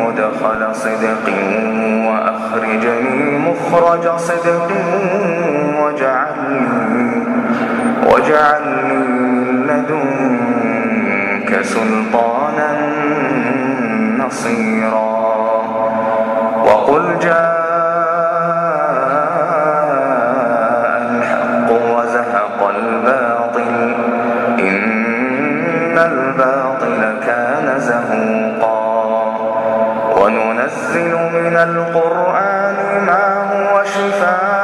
مدخل صدق وأخرجني مخرج صدق واجعلني من لدنك سلطانا نصيرا. وننزل من القرآن ما هو شفاء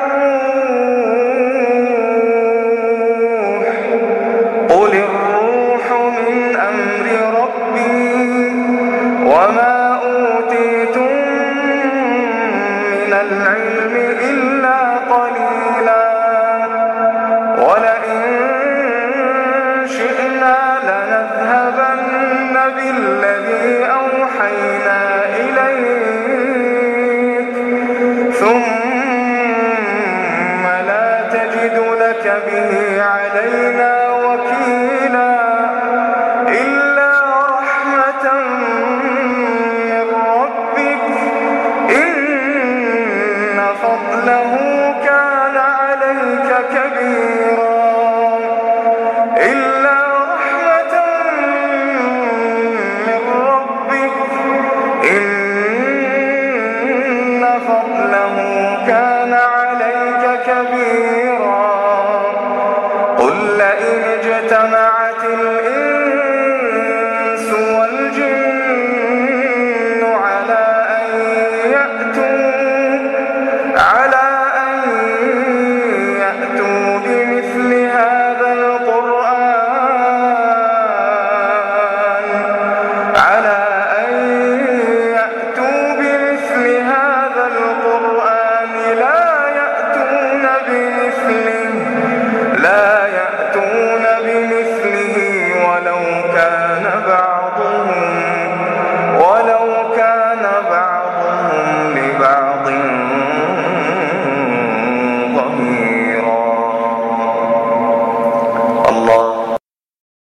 لئن اجتمع إن